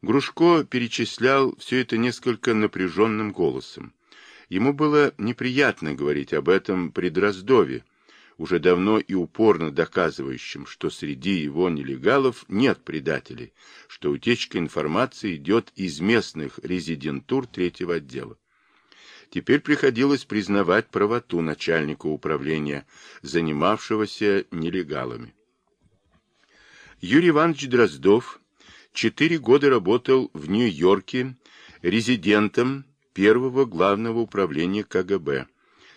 Грушко перечислял все это несколько напряженным голосом. Ему было неприятно говорить об этом при Дроздове, уже давно и упорно доказывающим, что среди его нелегалов нет предателей, что утечка информации идет из местных резидентур третьего отдела. Теперь приходилось признавать правоту начальника управления, занимавшегося нелегалами. Юрий Иванович Дроздов четыре года работал в Нью-Йорке резидентом первого главного управления КГБ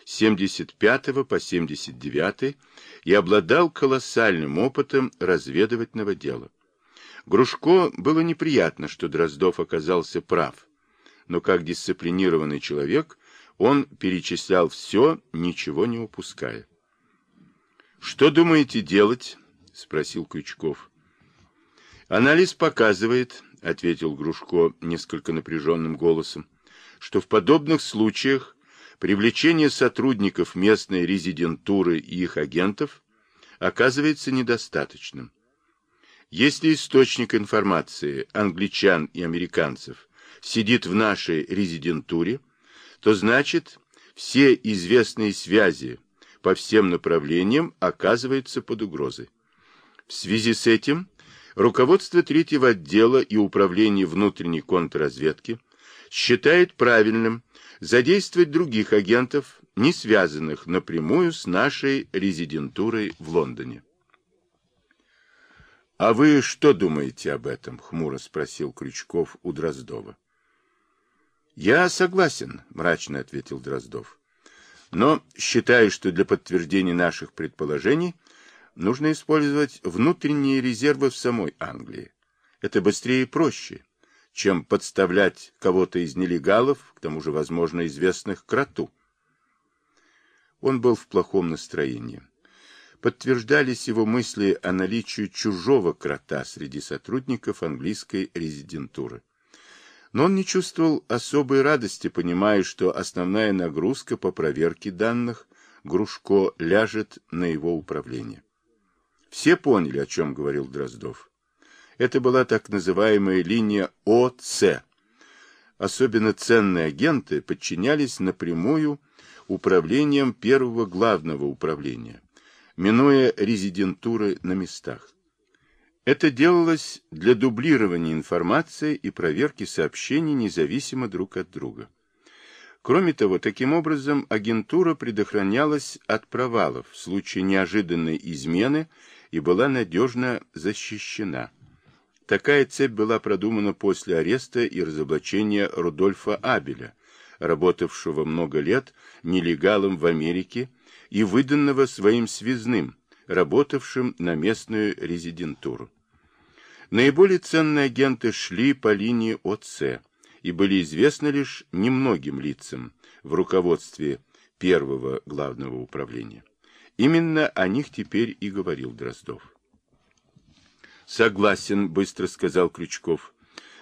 с 75 по 79 и обладал колоссальным опытом разведывательного дела. Грушко было неприятно, что Дроздов оказался прав, но как дисциплинированный человек он перечислял все, ничего не упуская. «Что думаете делать?» — спросил Крючков. «Анализ показывает», — ответил Грушко несколько напряженным голосом, «что в подобных случаях привлечение сотрудников местной резидентуры и их агентов оказывается недостаточным. Если источник информации англичан и американцев сидит в нашей резидентуре, то значит все известные связи по всем направлениям оказываются под угрозой. В связи с этим руководство третьего отдела и управления внутренней контрразведки считает правильным задействовать других агентов, не связанных напрямую с нашей резидентурой в Лондоне. «А вы что думаете об этом?» — хмуро спросил Крючков у Дроздова. «Я согласен», — мрачно ответил Дроздов. «Но считаю, что для подтверждения наших предположений нужно использовать внутренние резервы в самой Англии. Это быстрее и проще, чем подставлять кого-то из нелегалов, к тому же, возможно, известных кроту». Он был в плохом настроении. Подтверждались его мысли о наличии чужого крота среди сотрудников английской резидентуры. Но он не чувствовал особой радости, понимая, что основная нагрузка по проверке данных Грушко ляжет на его управление. Все поняли, о чем говорил Дроздов. Это была так называемая линия ОЦ. Особенно ценные агенты подчинялись напрямую управлением первого главного управления, минуя резидентуры на местах. Это делалось для дублирования информации и проверки сообщений независимо друг от друга. Кроме того, таким образом агентура предохранялась от провалов в случае неожиданной измены и была надежно защищена. Такая цепь была продумана после ареста и разоблачения Рудольфа Абеля, работавшего много лет нелегалом в Америке и выданного своим связным – работавшим на местную резидентуру. Наиболее ценные агенты шли по линии ОЦ и были известны лишь немногим лицам в руководстве первого главного управления. Именно о них теперь и говорил Дроздов. «Согласен», — быстро сказал Крючков.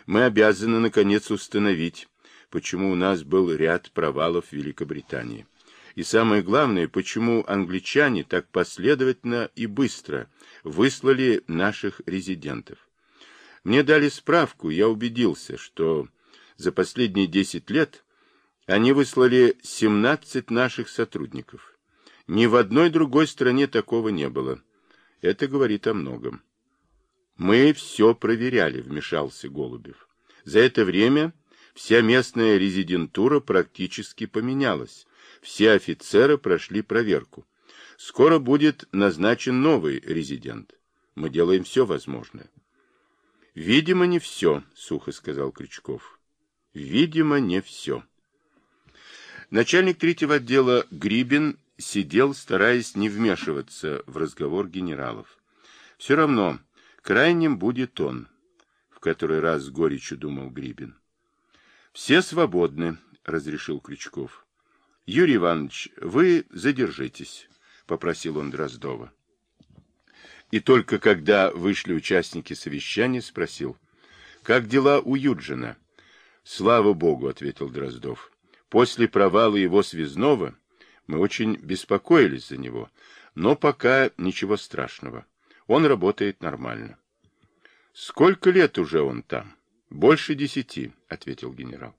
«Мы обязаны, наконец, установить, почему у нас был ряд провалов в Великобритании. И самое главное, почему англичане так последовательно и быстро выслали наших резидентов. Мне дали справку, я убедился, что за последние 10 лет они выслали 17 наших сотрудников. Ни в одной другой стране такого не было. Это говорит о многом. Мы все проверяли, вмешался Голубев. За это время вся местная резидентура практически поменялась все офицеры прошли проверку. Скоро будет назначен новый резидент. Мы делаем все возможное. Видимо, не все, сухо сказал Крючков. Видимо, не все. Начальник третьего отдела Грибин сидел, стараясь не вмешиваться в разговор генералов. Все равно, крайним будет он, в который раз с горечью думал Грибин. Все свободны, разрешил Крючков. Юрий Иванович, вы задержитесь, попросил он Дроздова. И только когда вышли участники совещания, спросил, как дела у Юджина? Слава богу, ответил Дроздов. После провала его связного мы очень беспокоились за него, но пока ничего страшного. Он работает нормально. Сколько лет уже он там? Больше десяти, ответил генерал.